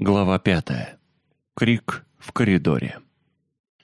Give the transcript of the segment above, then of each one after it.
Глава пятая. Крик в коридоре.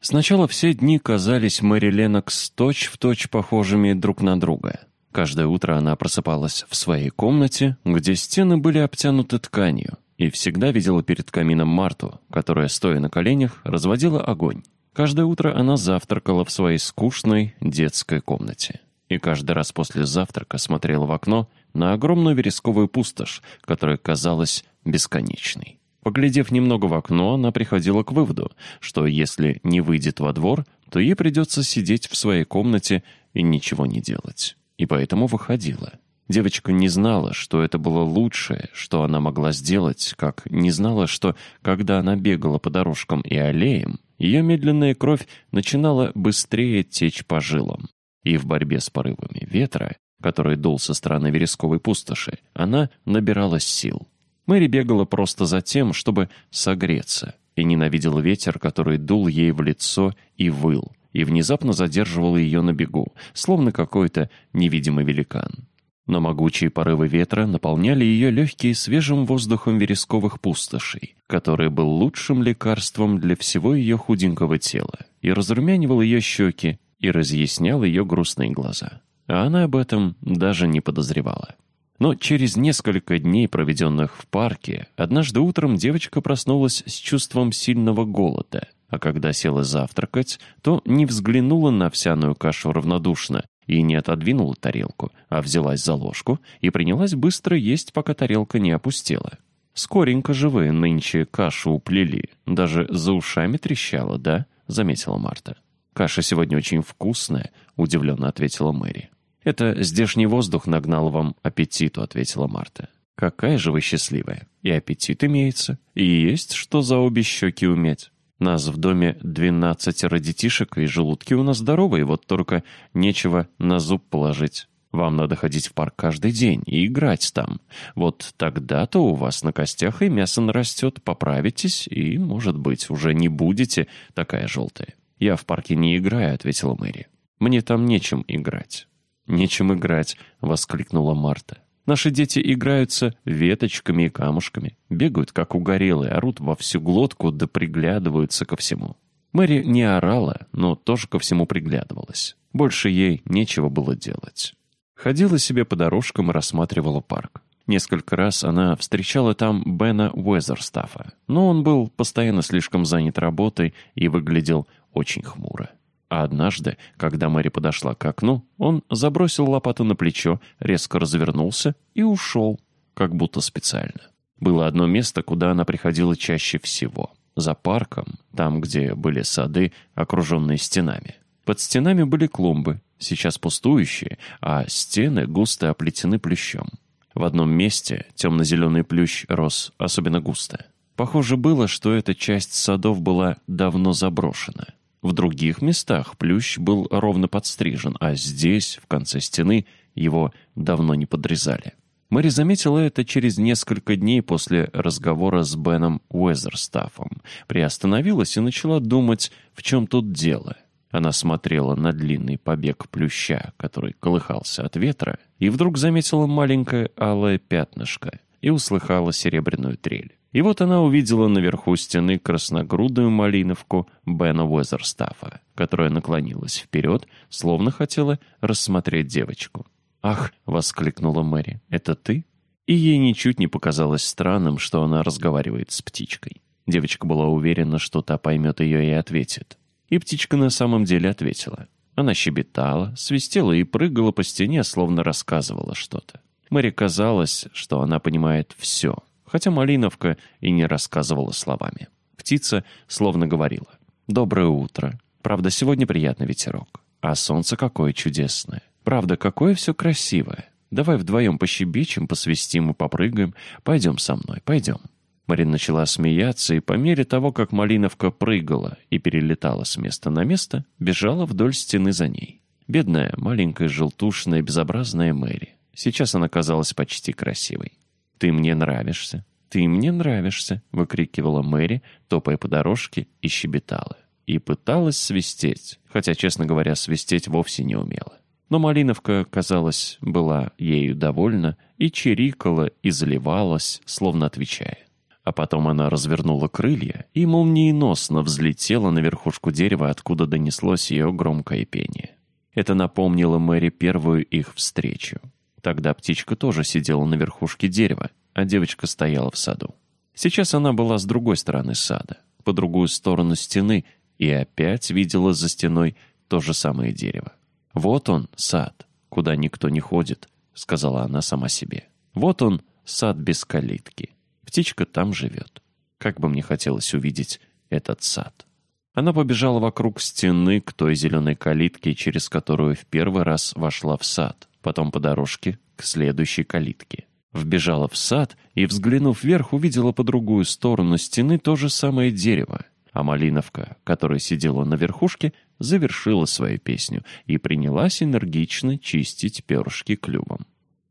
Сначала все дни казались Мэри Ленокс точь-в-точь похожими друг на друга. Каждое утро она просыпалась в своей комнате, где стены были обтянуты тканью, и всегда видела перед камином Марту, которая, стоя на коленях, разводила огонь. Каждое утро она завтракала в своей скучной детской комнате. И каждый раз после завтрака смотрела в окно на огромную вересковую пустошь, которая казалась бесконечной. Поглядев немного в окно, она приходила к выводу, что если не выйдет во двор, то ей придется сидеть в своей комнате и ничего не делать. И поэтому выходила. Девочка не знала, что это было лучшее, что она могла сделать, как не знала, что, когда она бегала по дорожкам и аллеям, ее медленная кровь начинала быстрее течь по жилам. И в борьбе с порывами ветра, который дул со стороны вересковой пустоши, она набиралась сил. Мэри бегала просто за тем, чтобы согреться, и ненавидела ветер, который дул ей в лицо и выл, и внезапно задерживал ее на бегу, словно какой-то невидимый великан. Но могучие порывы ветра наполняли ее легкие свежим воздухом вересковых пустошей, который был лучшим лекарством для всего ее худенького тела, и разрумянивал ее щеки, и разъяснял ее грустные глаза. А она об этом даже не подозревала. Но через несколько дней, проведенных в парке, однажды утром девочка проснулась с чувством сильного голода, а когда села завтракать, то не взглянула на овсяную кашу равнодушно и не отодвинула тарелку, а взялась за ложку и принялась быстро есть, пока тарелка не опустела. «Скоренько же вы нынче кашу уплели, даже за ушами трещала, да?» — заметила Марта. «Каша сегодня очень вкусная», — удивленно ответила Мэри. «Это здешний воздух нагнал вам аппетиту», — ответила Марта. «Какая же вы счастливая! И аппетит имеется, и есть что за обе щеки уметь. Нас в доме двенадцатеро детишек, и желудки у нас здоровые, вот только нечего на зуб положить. Вам надо ходить в парк каждый день и играть там. Вот тогда-то у вас на костях и мясо нарастет, поправитесь, и, может быть, уже не будете такая желтая». «Я в парке не играю», — ответила Мэри. «Мне там нечем играть». «Нечем играть», — воскликнула Марта. «Наши дети играются веточками и камушками, бегают, как угорелые, орут во всю глотку да приглядываются ко всему». Мэри не орала, но тоже ко всему приглядывалась. Больше ей нечего было делать. Ходила себе по дорожкам и рассматривала парк. Несколько раз она встречала там Бена Уэзерстафа, но он был постоянно слишком занят работой и выглядел очень хмуро. А однажды, когда Мэри подошла к окну, он забросил лопату на плечо, резко развернулся и ушел, как будто специально. Было одно место, куда она приходила чаще всего. За парком, там, где были сады, окруженные стенами. Под стенами были клумбы, сейчас пустующие, а стены густо оплетены плющом. В одном месте темно-зеленый плющ рос особенно густо. Похоже было, что эта часть садов была давно заброшена. В других местах плющ был ровно подстрижен, а здесь, в конце стены, его давно не подрезали. Мэри заметила это через несколько дней после разговора с Беном Уэзерстафом, приостановилась и начала думать, в чем тут дело. Она смотрела на длинный побег плюща, который колыхался от ветра, и вдруг заметила маленькое алое пятнышко и услыхала серебряную трель. И вот она увидела наверху стены красногрудую малиновку Бена Уэзерстафа, которая наклонилась вперед, словно хотела рассмотреть девочку. «Ах!» — воскликнула Мэри. «Это ты?» И ей ничуть не показалось странным, что она разговаривает с птичкой. Девочка была уверена, что та поймет ее и ответит. И птичка на самом деле ответила. Она щебетала, свистела и прыгала по стене, словно рассказывала что-то. Мэри казалось, что она понимает все — хотя Малиновка и не рассказывала словами. Птица словно говорила. «Доброе утро. Правда, сегодня приятный ветерок. А солнце какое чудесное. Правда, какое все красивое. Давай вдвоем пощебечем, посвистим и попрыгаем. Пойдем со мной, пойдем». Марина начала смеяться, и по мере того, как Малиновка прыгала и перелетала с места на место, бежала вдоль стены за ней. Бедная, маленькая, желтушная, безобразная Мэри. Сейчас она казалась почти красивой. «Ты мне нравишься, ты мне нравишься», — выкрикивала Мэри, топая по дорожке и щебетала. И пыталась свистеть, хотя, честно говоря, свистеть вовсе не умела. Но Малиновка, казалось, была ею довольна и чирикала и заливалась, словно отвечая. А потом она развернула крылья и молниеносно взлетела на верхушку дерева, откуда донеслось ее громкое пение. Это напомнило Мэри первую их встречу. Тогда птичка тоже сидела на верхушке дерева, а девочка стояла в саду. Сейчас она была с другой стороны сада, по другую сторону стены, и опять видела за стеной то же самое дерево. «Вот он, сад, куда никто не ходит», — сказала она сама себе. «Вот он, сад без калитки. Птичка там живет. Как бы мне хотелось увидеть этот сад». Она побежала вокруг стены к той зеленой калитке, через которую в первый раз вошла в сад, потом по дорожке к следующей калитке. Вбежала в сад и, взглянув вверх, увидела по другую сторону стены то же самое дерево, а малиновка, которая сидела на верхушке, завершила свою песню и принялась энергично чистить перышки клювом.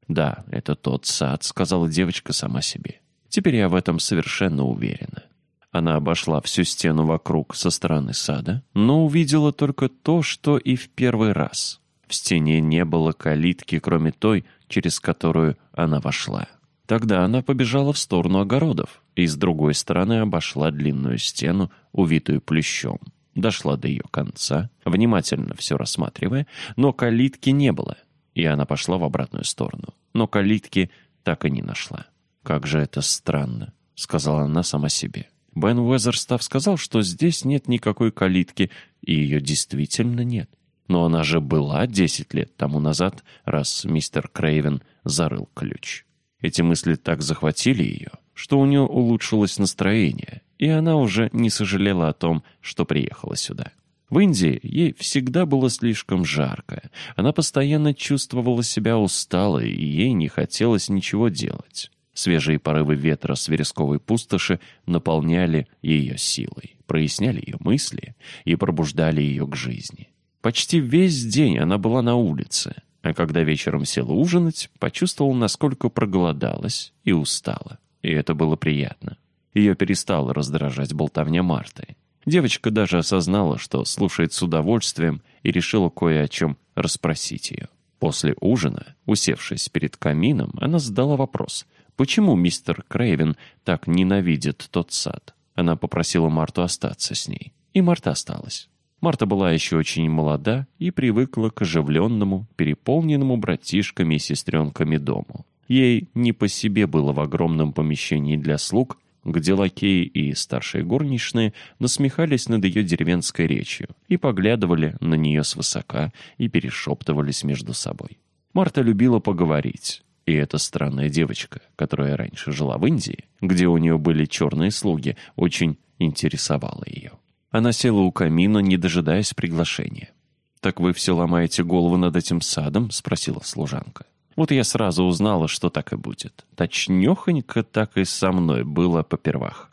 «Да, это тот сад», — сказала девочка сама себе. «Теперь я в этом совершенно уверена». Она обошла всю стену вокруг со стороны сада, но увидела только то, что и в первый раз. В стене не было калитки, кроме той, через которую она вошла. Тогда она побежала в сторону огородов и с другой стороны обошла длинную стену, увитую плющом. Дошла до ее конца, внимательно все рассматривая, но калитки не было, и она пошла в обратную сторону. Но калитки так и не нашла. «Как же это странно», — сказала она сама себе. Бен Уэзерстав сказал, что здесь нет никакой калитки, и ее действительно нет. Но она же была десять лет тому назад, раз мистер Крейвен зарыл ключ. Эти мысли так захватили ее, что у нее улучшилось настроение, и она уже не сожалела о том, что приехала сюда. В Индии ей всегда было слишком жарко. Она постоянно чувствовала себя усталой, и ей не хотелось ничего делать. Свежие порывы ветра с вересковой пустоши наполняли ее силой, проясняли ее мысли и пробуждали ее к жизни. Почти весь день она была на улице, а когда вечером села ужинать, почувствовала, насколько проголодалась и устала. И это было приятно. Ее перестала раздражать болтовня Марты. Девочка даже осознала, что слушает с удовольствием и решила кое о чем расспросить ее. После ужина, усевшись перед камином, она задала вопрос, почему мистер Крейвен так ненавидит тот сад. Она попросила Марту остаться с ней, и Марта осталась. Марта была еще очень молода и привыкла к оживленному, переполненному братишками и сестренками дому. Ей не по себе было в огромном помещении для слуг, где лакеи и старшие горничные насмехались над ее деревенской речью и поглядывали на нее свысока и перешептывались между собой. Марта любила поговорить, и эта странная девочка, которая раньше жила в Индии, где у нее были черные слуги, очень интересовала ее. Она села у камина, не дожидаясь приглашения. «Так вы все ломаете голову над этим садом?» — спросила служанка. Вот я сразу узнала, что так и будет. Точнёхонько так и со мной было попервах.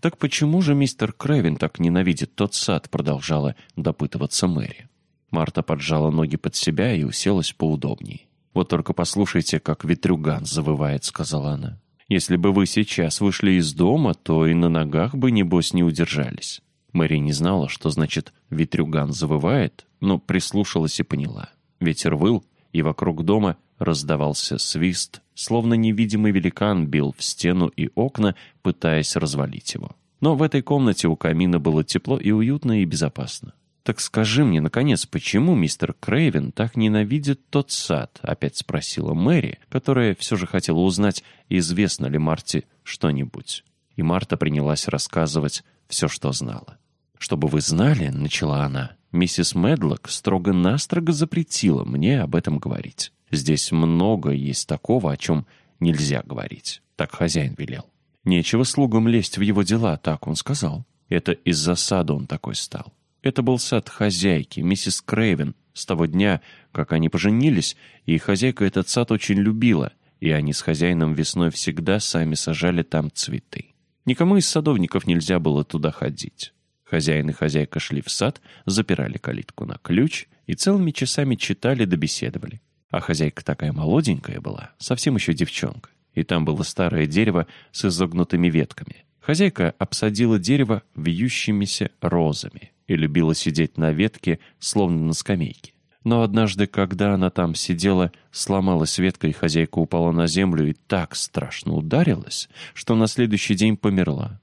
«Так почему же мистер Крэвин так ненавидит тот сад?» — продолжала допытываться Мэри. Марта поджала ноги под себя и уселась поудобнее. «Вот только послушайте, как ветрюган завывает», — сказала она. «Если бы вы сейчас вышли из дома, то и на ногах бы, небось, не удержались». Мэри не знала, что значит «ветрюган завывает», но прислушалась и поняла. Ветер выл, и вокруг дома раздавался свист, словно невидимый великан бил в стену и окна, пытаясь развалить его. Но в этой комнате у камина было тепло и уютно и безопасно. «Так скажи мне, наконец, почему мистер Крейвен так ненавидит тот сад?» — опять спросила Мэри, которая все же хотела узнать, известно ли Марте что-нибудь. И Марта принялась рассказывать все, что знала. «Чтобы вы знали», — начала она, — «миссис Медлок строго-настрого запретила мне об этом говорить. Здесь много есть такого, о чем нельзя говорить. Так хозяин велел. Нечего слугам лезть в его дела, так он сказал. Это из-за сада он такой стал. Это был сад хозяйки, миссис Крейвен, с того дня, как они поженились, и хозяйка этот сад очень любила, и они с хозяином весной всегда сами сажали там цветы. Никому из садовников нельзя было туда ходить. Хозяин и хозяйка шли в сад, запирали калитку на ключ и целыми часами читали да беседовали. А хозяйка такая молоденькая была, совсем еще девчонка. И там было старое дерево с изогнутыми ветками. Хозяйка обсадила дерево вьющимися розами и любила сидеть на ветке, словно на скамейке. Но однажды, когда она там сидела, сломалась ветка, и хозяйка упала на землю и так страшно ударилась, что на следующий день померла.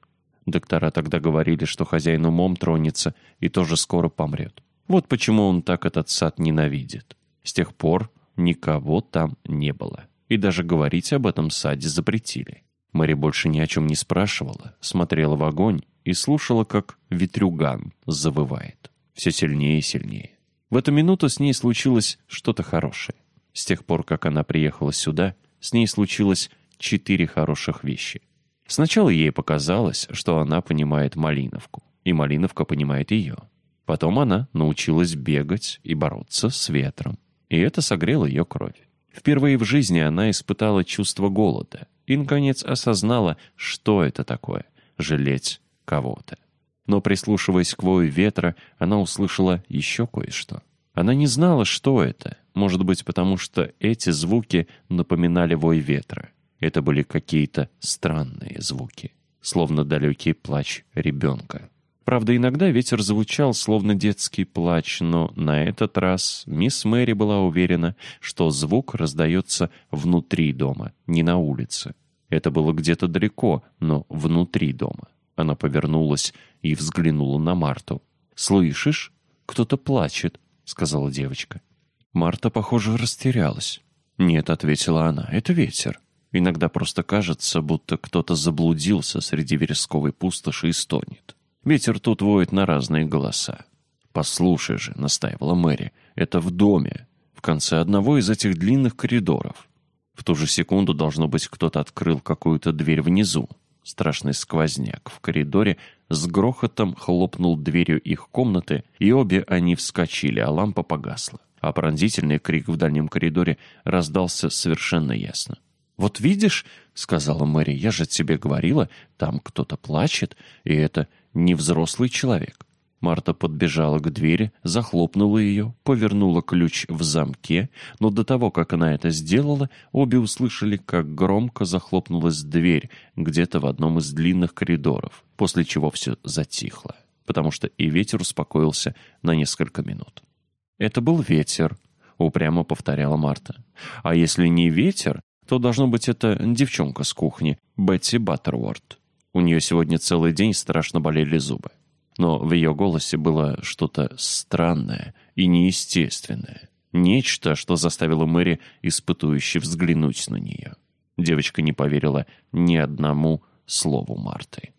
Доктора тогда говорили, что хозяин умом тронется и тоже скоро помрет. Вот почему он так этот сад ненавидит. С тех пор никого там не было. И даже говорить об этом саде запретили. Мэри больше ни о чем не спрашивала, смотрела в огонь и слушала, как ветрюган завывает. Все сильнее и сильнее. В эту минуту с ней случилось что-то хорошее. С тех пор, как она приехала сюда, с ней случилось четыре хороших вещи. Сначала ей показалось, что она понимает Малиновку, и Малиновка понимает ее. Потом она научилась бегать и бороться с ветром, и это согрело ее кровь. Впервые в жизни она испытала чувство голода и, наконец, осознала, что это такое — жалеть кого-то. Но, прислушиваясь к вою ветра, она услышала еще кое-что. Она не знала, что это. Может быть, потому что эти звуки напоминали вой ветра. Это были какие-то странные звуки, словно далекий плач ребенка. Правда, иногда ветер звучал, словно детский плач, но на этот раз мисс Мэри была уверена, что звук раздается внутри дома, не на улице. Это было где-то далеко, но внутри дома. Она повернулась и взглянула на Марту. «Слышишь? Кто-то плачет», — сказала девочка. Марта, похоже, растерялась. «Нет», — ответила она, — «это ветер. Иногда просто кажется, будто кто-то заблудился среди вересковой пустоши и стонет. Ветер тут воет на разные голоса». «Послушай же», — настаивала Мэри, — «это в доме, в конце одного из этих длинных коридоров». В ту же секунду, должно быть, кто-то открыл какую-то дверь внизу. Страшный сквозняк в коридоре с грохотом хлопнул дверью их комнаты, и обе они вскочили, а лампа погасла. А пронзительный крик в дальнем коридоре раздался совершенно ясно. «Вот видишь», — сказала Мэри, — «я же тебе говорила, там кто-то плачет, и это не взрослый человек». Марта подбежала к двери, захлопнула ее, повернула ключ в замке, но до того, как она это сделала, обе услышали, как громко захлопнулась дверь где-то в одном из длинных коридоров, после чего все затихло, потому что и ветер успокоился на несколько минут. «Это был ветер», — упрямо повторяла Марта. «А если не ветер, то должно быть это девчонка с кухни, Бетти Баттерворд. У нее сегодня целый день страшно болели зубы» но в ее голосе было что-то странное и неестественное. Нечто, что заставило Мэри испытующе взглянуть на нее. Девочка не поверила ни одному слову Марты.